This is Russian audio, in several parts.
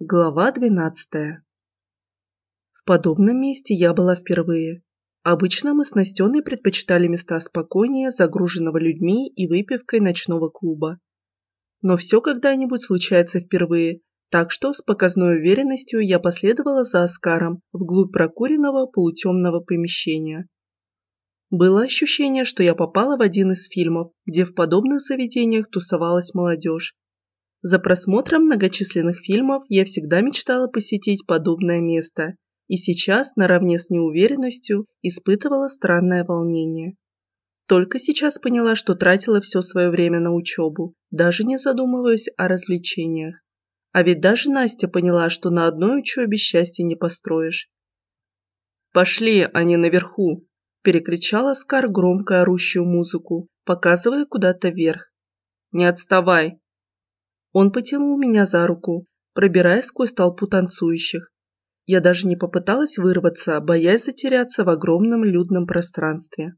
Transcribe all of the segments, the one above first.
Глава двенадцатая. В подобном месте я была впервые. Обычно мы с Настеной предпочитали места спокойнее, загруженного людьми и выпивкой ночного клуба. Но все когда-нибудь случается впервые, так что с показной уверенностью я последовала за Оскаром вглубь прокуренного полутемного помещения. Было ощущение, что я попала в один из фильмов, где в подобных заведениях тусовалась молодежь. За просмотром многочисленных фильмов я всегда мечтала посетить подобное место, и сейчас, наравне с неуверенностью, испытывала странное волнение. Только сейчас поняла, что тратила все свое время на учебу, даже не задумываясь о развлечениях. А ведь даже Настя поняла, что на одной учебе счастья не построишь. «Пошли, они наверху!» – перекричал Оскар громко орущую музыку, показывая куда-то вверх. «Не отставай!» Он потянул меня за руку, пробираясь сквозь толпу танцующих. Я даже не попыталась вырваться, боясь затеряться в огромном людном пространстве.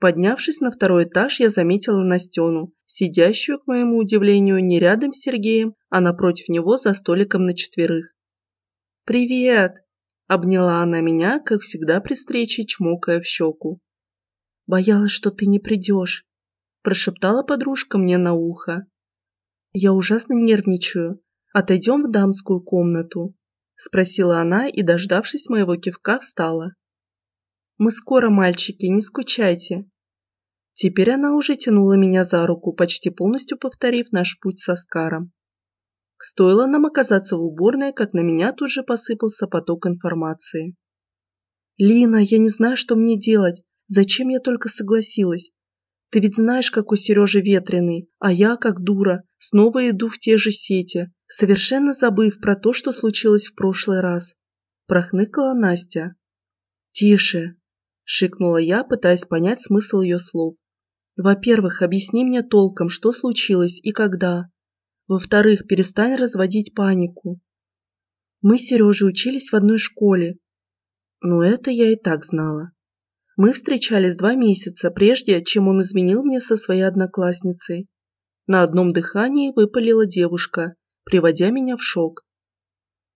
Поднявшись на второй этаж, я заметила Настену, сидящую, к моему удивлению, не рядом с Сергеем, а напротив него за столиком на четверых. «Привет!» – обняла она меня, как всегда при встрече, чмокая в щеку. «Боялась, что ты не придешь», – прошептала подружка мне на ухо. «Я ужасно нервничаю. Отойдем в дамскую комнату?» – спросила она и, дождавшись моего кивка, встала. «Мы скоро, мальчики, не скучайте». Теперь она уже тянула меня за руку, почти полностью повторив наш путь со Скаром. Стоило нам оказаться в уборной, как на меня тут же посыпался поток информации. «Лина, я не знаю, что мне делать. Зачем я только согласилась? Ты ведь знаешь, какой Сережа ветреный, а я, как дура, снова иду в те же сети, совершенно забыв про то, что случилось в прошлый раз. Прохныкала Настя. «Тише!» – шикнула я, пытаясь понять смысл ее слов. «Во-первых, объясни мне толком, что случилось и когда. Во-вторых, перестань разводить панику. Мы с Сережей учились в одной школе. Но это я и так знала. Мы встречались два месяца, прежде чем он изменил мне со своей одноклассницей. На одном дыхании выпалила девушка, приводя меня в шок.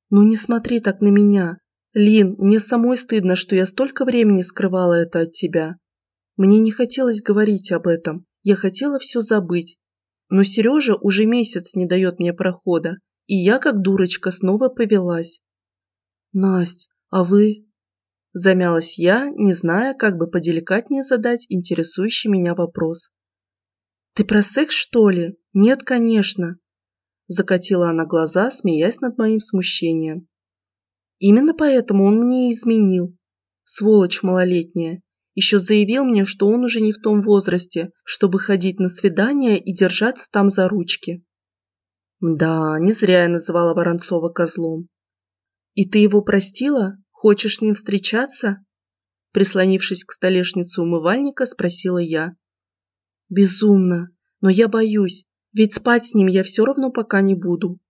«Ну не смотри так на меня. Лин, мне самой стыдно, что я столько времени скрывала это от тебя. Мне не хотелось говорить об этом, я хотела все забыть. Но Сережа уже месяц не дает мне прохода, и я, как дурочка, снова повелась. «Насть, а вы?» Замялась я, не зная, как бы поделикатнее задать интересующий меня вопрос. «Ты про секс, что ли? Нет, конечно!» Закатила она глаза, смеясь над моим смущением. «Именно поэтому он мне изменил. Сволочь малолетняя. Еще заявил мне, что он уже не в том возрасте, чтобы ходить на свидания и держаться там за ручки. Да, не зря я называла Воронцова козлом. И ты его простила? Хочешь с ним встречаться?» Прислонившись к столешнице умывальника, спросила я. «Безумно, но я боюсь, ведь спать с ним я все равно пока не буду».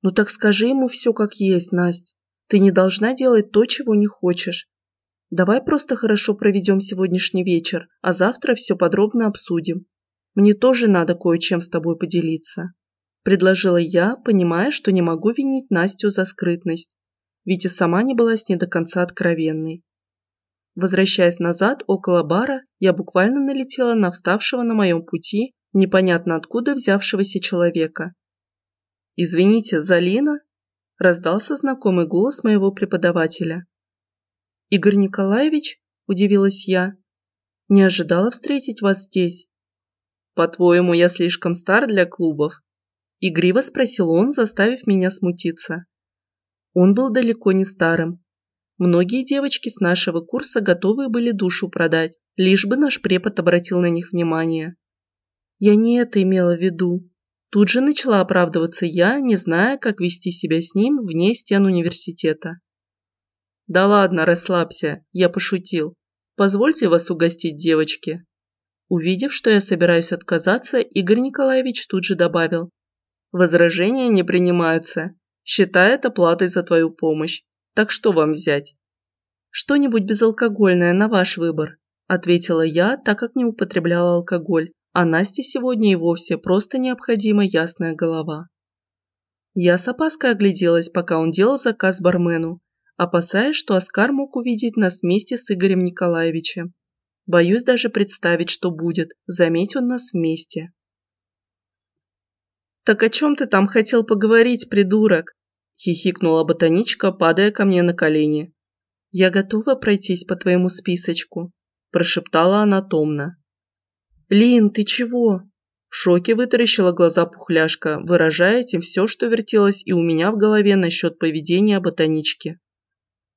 «Ну так скажи ему все как есть, Насть. Ты не должна делать то, чего не хочешь. Давай просто хорошо проведем сегодняшний вечер, а завтра все подробно обсудим. Мне тоже надо кое-чем с тобой поделиться», – предложила я, понимая, что не могу винить Настю за скрытность ведь и сама не была с ней до конца откровенной. Возвращаясь назад, около бара, я буквально налетела на вставшего на моем пути непонятно откуда взявшегося человека. «Извините, Залина?» – раздался знакомый голос моего преподавателя. «Игорь Николаевич?» – удивилась я. «Не ожидала встретить вас здесь». «По-твоему, я слишком стар для клубов?» – игриво спросил он, заставив меня смутиться. Он был далеко не старым. Многие девочки с нашего курса готовы были душу продать, лишь бы наш препод обратил на них внимание. Я не это имела в виду. Тут же начала оправдываться я, не зная, как вести себя с ним вне стен университета. «Да ладно, расслабься, я пошутил. Позвольте вас угостить, девочки». Увидев, что я собираюсь отказаться, Игорь Николаевич тут же добавил. «Возражения не принимаются. Считай это платой за твою помощь. Так что вам взять? Что-нибудь безалкогольное на ваш выбор, ответила я, так как не употребляла алкоголь, а Насте сегодня и вовсе просто необходима ясная голова. Я с опаской огляделась, пока он делал заказ бармену, опасаясь, что Оскар мог увидеть нас вместе с Игорем Николаевичем. Боюсь даже представить, что будет, заметь он нас вместе. «Так о чем ты там хотел поговорить, придурок?» – хихикнула ботаничка, падая ко мне на колени. «Я готова пройтись по твоему списочку», – прошептала она томно. «Лин, ты чего?» В шоке вытаращила глаза пухляшка, выражая этим все, что вертелось и у меня в голове насчет поведения ботанички.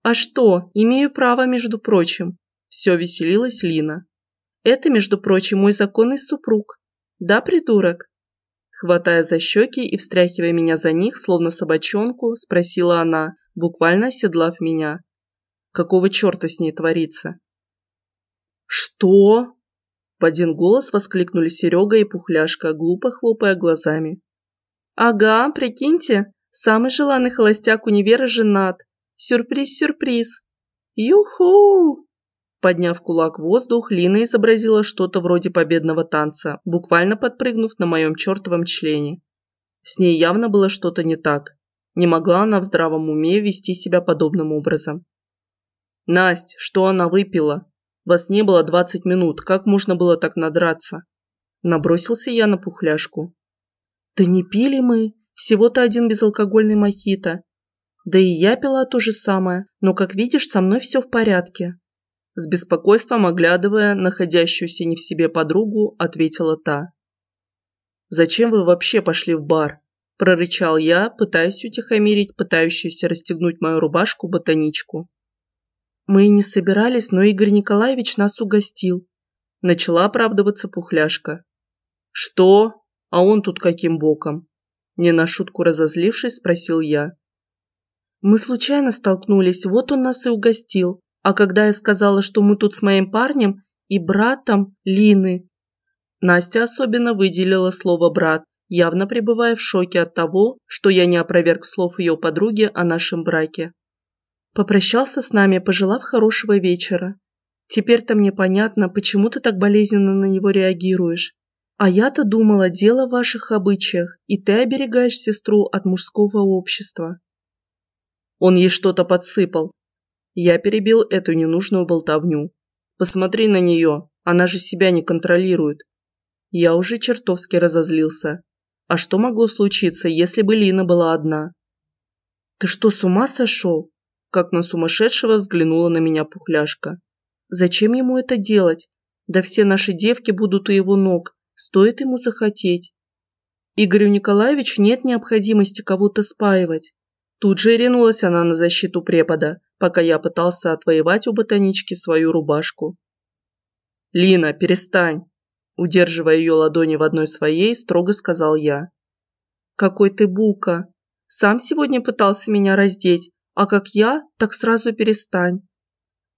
«А что, имею право, между прочим», – все веселилась Лина. «Это, между прочим, мой законный супруг. Да, придурок?» Хватая за щеки и встряхивая меня за них, словно собачонку, спросила она, буквально оседлав меня. Какого черта с ней творится? «Что?» В один голос воскликнули Серега и Пухляшка, глупо хлопая глазами. «Ага, прикиньте, самый желанный холостяк универа женат. Сюрприз-сюрприз! Юху!» Подняв кулак в воздух, Лина изобразила что-то вроде победного танца, буквально подпрыгнув на моем чертовом члене. С ней явно было что-то не так. Не могла она в здравом уме вести себя подобным образом. «Насть, что она выпила? Вас не было двадцать минут, как можно было так надраться?» Набросился я на пухляшку. «Да не пили мы, всего-то один безалкогольный мохито. Да и я пила то же самое, но, как видишь, со мной все в порядке», с беспокойством оглядывая находящуюся не в себе подругу, ответила та. «Зачем вы вообще пошли в бар?» – прорычал я, пытаясь утихомирить пытающуюся расстегнуть мою рубашку ботаничку. «Мы и не собирались, но Игорь Николаевич нас угостил», – начала оправдываться пухляшка. «Что? А он тут каким боком?» Не на шутку разозлившись, спросил я. «Мы случайно столкнулись, вот он нас и угостил», а когда я сказала, что мы тут с моим парнем и братом Лины, Настя особенно выделила слово «брат», явно пребывая в шоке от того, что я не опроверг слов ее подруги о нашем браке. Попрощался с нами, пожелав хорошего вечера. Теперь-то мне понятно, почему ты так болезненно на него реагируешь. А я-то думала, дело в ваших обычаях, и ты оберегаешь сестру от мужского общества. Он ей что-то подсыпал, я перебил эту ненужную болтовню. Посмотри на нее, она же себя не контролирует. Я уже чертовски разозлился. А что могло случиться, если бы Лина была одна? Ты что, с ума сошел? Как на сумасшедшего взглянула на меня пухляшка. Зачем ему это делать? Да все наши девки будут у его ног. Стоит ему захотеть. Игорю Николаевичу нет необходимости кого-то спаивать. Тут же ринулась она на защиту препода, пока я пытался отвоевать у ботанички свою рубашку. «Лина, перестань!» Удерживая ее ладони в одной своей, строго сказал я. «Какой ты бука! Сам сегодня пытался меня раздеть, а как я, так сразу перестань!»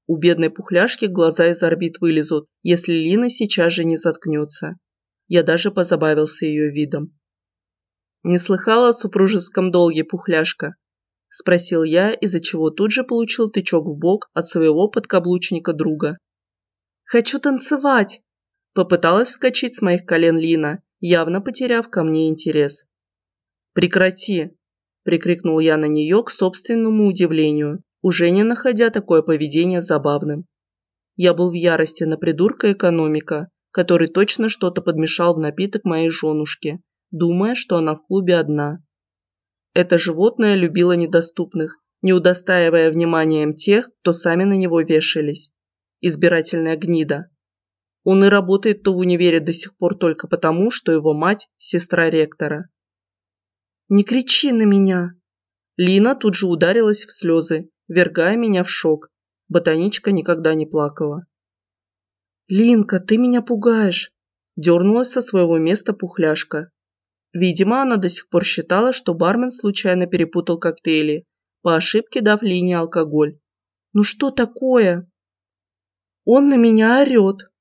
У бедной пухляшки глаза из орбит вылезут, если Лина сейчас же не заткнется. Я даже позабавился ее видом. «Не слыхала о супружеском долге, пухляшка?» – спросил я, из-за чего тут же получил тычок в бок от своего подкаблучника друга. «Хочу танцевать!» – попыталась вскочить с моих колен Лина, явно потеряв ко мне интерес. «Прекрати!» – прикрикнул я на нее к собственному удивлению, уже не находя такое поведение забавным. Я был в ярости на придурка экономика, который точно что-то подмешал в напиток моей женушки, думая, что она в клубе одна. Это животное любило недоступных, не удостаивая вниманием тех, кто сами на него вешались. Избирательная гнида. Он и работает-то в универе до сих пор только потому, что его мать – сестра ректора. «Не кричи на меня!» Лина тут же ударилась в слезы, вергая меня в шок. Ботаничка никогда не плакала. «Линка, ты меня пугаешь!» Дернулась со своего места пухляшка, Видимо, она до сих пор считала, что бармен случайно перепутал коктейли, по ошибке дав Лине алкоголь. «Ну что такое?» «Он на меня орет!»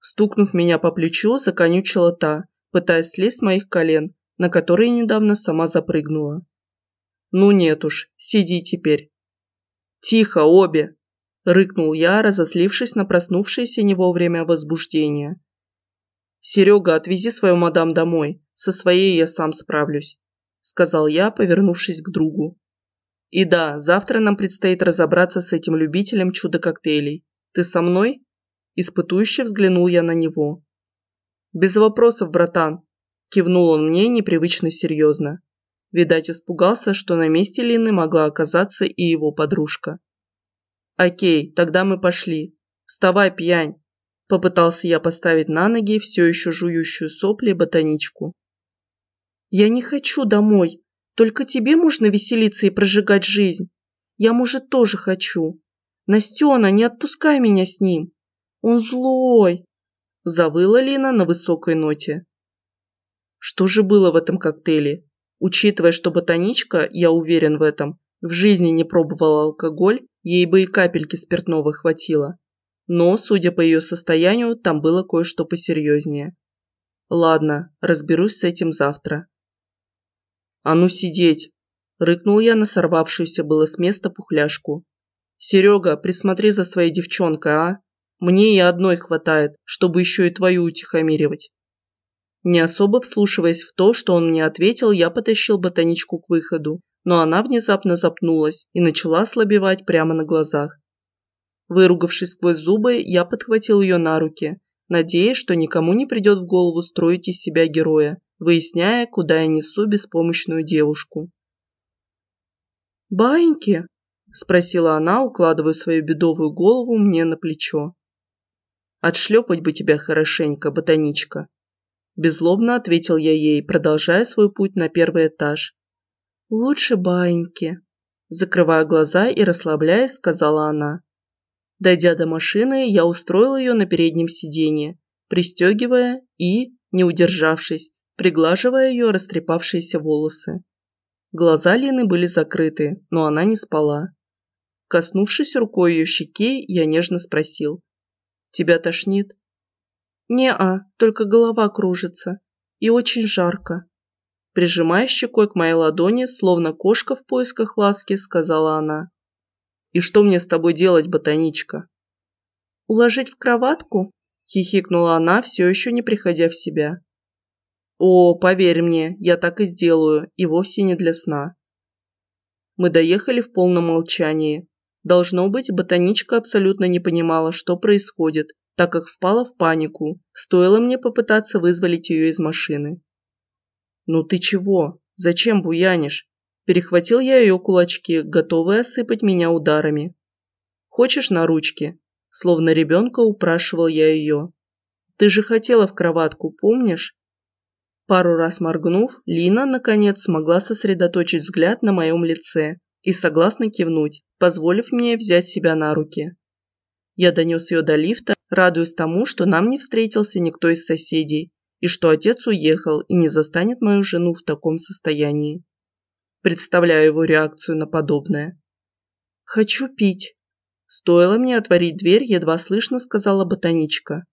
Стукнув меня по плечу, законючила та, пытаясь слезть с моих колен, на которые недавно сама запрыгнула. «Ну нет уж, сиди теперь». «Тихо, обе!» – рыкнул я, разозлившись на проснувшееся не вовремя возбуждение. «Серега, отвези свою мадам домой. Со своей я сам справлюсь», – сказал я, повернувшись к другу. И да, завтра нам предстоит разобраться с этим любителем чудо-коктейлей. Ты со мной? Испытующе взглянул я на него. Без вопросов, братан. Кивнул он мне непривычно серьезно. Видать, испугался, что на месте Лины могла оказаться и его подружка. «Окей, тогда мы пошли. Вставай, пьянь!» Попытался я поставить на ноги все еще жующую сопли ботаничку. «Я не хочу домой. Только тебе можно веселиться и прожигать жизнь. Я, может, тоже хочу. Настена, не отпускай меня с ним. Он злой!» Завыла Лина на высокой ноте. Что же было в этом коктейле? Учитывая, что ботаничка, я уверен в этом, в жизни не пробовала алкоголь, ей бы и капельки спиртного хватило. Но, судя по ее состоянию, там было кое-что посерьезнее. Ладно, разберусь с этим завтра. «А ну сидеть!» – рыкнул я на сорвавшуюся было с места пухляшку. «Серега, присмотри за своей девчонкой, а? Мне и одной хватает, чтобы еще и твою утихомиривать». Не особо вслушиваясь в то, что он мне ответил, я потащил ботаничку к выходу, но она внезапно запнулась и начала ослабевать прямо на глазах. Выругавшись сквозь зубы, я подхватил ее на руки, надеясь, что никому не придет в голову строить из себя героя, выясняя, куда я несу беспомощную девушку. «Баиньки?» – спросила она, укладывая свою бедовую голову мне на плечо. «Отшлепать бы тебя хорошенько, ботаничка!» Беззлобно ответил я ей, продолжая свой путь на первый этаж. «Лучше баиньки», – закрывая глаза и расслабляясь, сказала она. Дойдя до машины, я устроил ее на переднем сиденье, пристегивая и, не удержавшись, приглаживая ее растрепавшиеся волосы. Глаза Лины были закрыты, но она не спала. Коснувшись рукой ее щеки, я нежно спросил. «Тебя тошнит?» «Не-а, только голова кружится. И очень жарко». Прижимая щекой к моей ладони, словно кошка в поисках ласки, сказала она. «И что мне с тобой делать, ботаничка?» «Уложить в кроватку?» – хихикнула она, все еще не приходя в себя. «О, поверь мне, я так и сделаю, и вовсе не для сна». Мы доехали в полном молчании. Должно быть, ботаничка абсолютно не понимала, что происходит, так как впала в панику, стоило мне попытаться вызволить ее из машины. «Ну ты чего? Зачем буянишь?» Перехватил я ее кулачки, готовые осыпать меня ударами. «Хочешь на ручки?» Словно ребенка упрашивал я ее. «Ты же хотела в кроватку, помнишь?» Пару раз моргнув, Лина, наконец, смогла сосредоточить взгляд на моем лице и согласно кивнуть, позволив мне взять себя на руки. Я донес ее до лифта, радуясь тому, что нам не встретился никто из соседей, и что отец уехал и не застанет мою жену в таком состоянии. Представляю его реакцию на подобное. «Хочу пить», Стоило мне отворить дверь, едва слышно сказала ботаничка.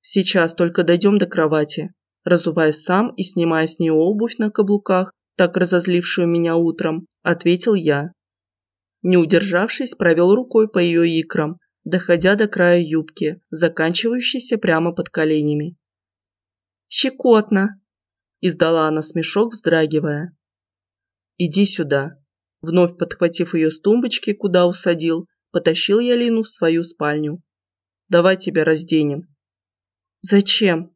«Сейчас только дойдем до кровати разуваясь сам и снимая с нее обувь на каблуках, так разозлившую меня утром, ответил я. Не удержавшись, провел рукой по ее икрам, доходя до края юбки, заканчивающейся прямо под коленями. «Щекотно!» – издала она смешок, вздрагивая. «Иди сюда!» Вновь подхватив ее с тумбочки, куда усадил, потащил я Лину в свою спальню. «Давай тебя разденем». «Зачем?»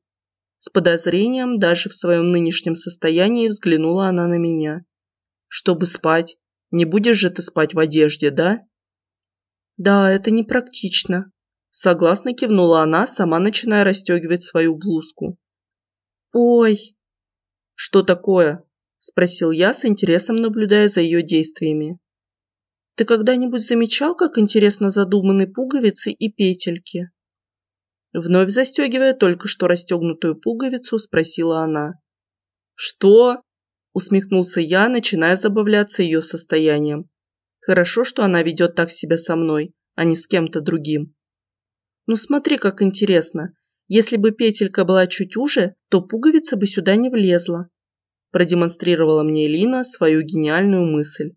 С подозрением даже в своем нынешнем состоянии взглянула она на меня. «Чтобы спать. Не будешь же ты спать в одежде, да?» «Да, это непрактично», – согласно кивнула она, сама начиная расстегивать свою блузку. «Ой!» «Что такое?» – спросил я с интересом, наблюдая за ее действиями. «Ты когда-нибудь замечал, как интересно задуманы пуговицы и петельки?» Вновь застегивая только что расстегнутую пуговицу, спросила она. «Что?» – усмехнулся я, начиная забавляться ее состоянием. «Хорошо, что она ведет так себя со мной, а не с кем-то другим». «Ну смотри, как интересно. Если бы петелька была чуть уже, то пуговица бы сюда не влезла», – продемонстрировала мне Лина свою гениальную мысль.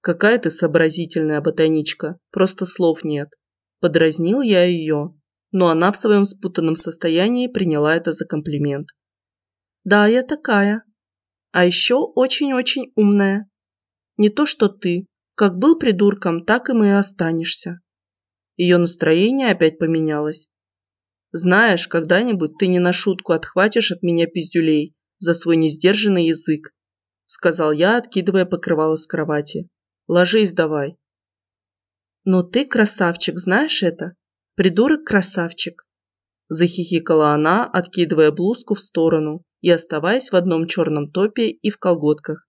«Какая ты сообразительная ботаничка, просто слов нет», – подразнил я ее но она в своем спутанном состоянии приняла это за комплимент. «Да, я такая». А еще очень-очень умная. Не то что ты. Как был придурком, так и мы и останешься. Ее настроение опять поменялось. Знаешь, когда-нибудь ты не на шутку отхватишь от меня пиздюлей за свой несдержанный язык, сказал я, откидывая покрывало с кровати. Ложись давай. Но ты красавчик, знаешь это? Придурок-красавчик. Захихикала она, откидывая блузку в сторону и оставаясь в одном черном топе и в колготках.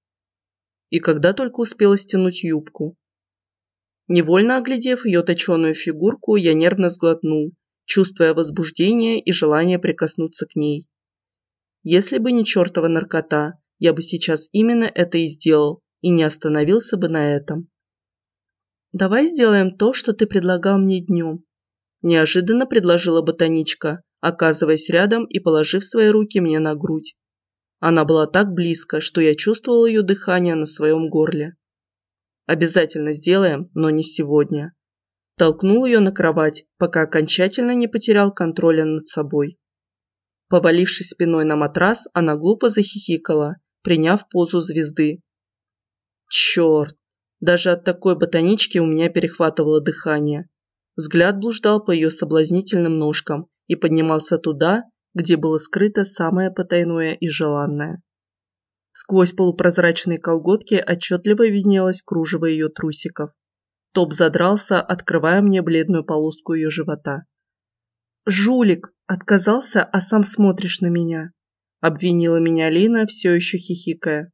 И когда только успела стянуть юбку. Невольно оглядев ее точеную фигурку, я нервно сглотнул, чувствуя возбуждение и желание прикоснуться к ней. Если бы не чертова наркота, я бы сейчас именно это и сделал, и не остановился бы на этом. «Давай сделаем то, что ты предлагал мне днем», – неожиданно предложила ботаничка, оказываясь рядом и положив свои руки мне на грудь. Она была так близко, что я чувствовал ее дыхание на своем горле. Обязательно сделаем, но не сегодня. Толкнул ее на кровать, пока окончательно не потерял контроля над собой. Повалившись спиной на матрас, она глупо захихикала, приняв позу звезды. Черт, даже от такой ботанички у меня перехватывало дыхание. Взгляд блуждал по ее соблазнительным ножкам и поднимался туда, где было скрыто самое потайное и желанное. Сквозь полупрозрачные колготки отчетливо виднелось кружево ее трусиков. Топ задрался, открывая мне бледную полоску ее живота. «Жулик! Отказался, а сам смотришь на меня!» Обвинила меня Лина, все еще хихикая.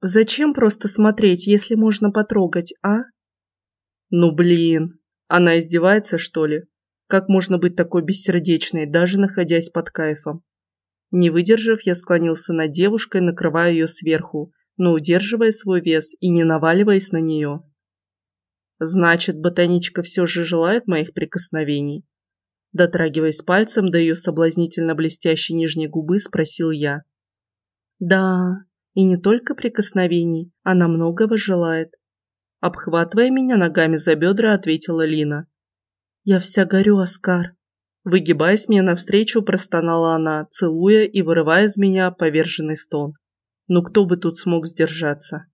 «Зачем просто смотреть, если можно потрогать, а?» «Ну блин! Она издевается, что ли? Как можно быть такой бессердечной, даже находясь под кайфом?» Не выдержав, я склонился над девушкой, накрывая ее сверху, но удерживая свой вес и не наваливаясь на нее. Значит, ботаничка все же желает моих прикосновений? Дотрагиваясь пальцем до ее соблазнительно блестящей нижней губы, спросил я. Да, и не только прикосновений, она многого желает. Обхватывая меня ногами за бедра, ответила Лина. Я вся горю, Оскар. Выгибаясь мне навстречу, простонала она, целуя и вырывая из меня поверженный стон. Ну кто бы тут смог сдержаться?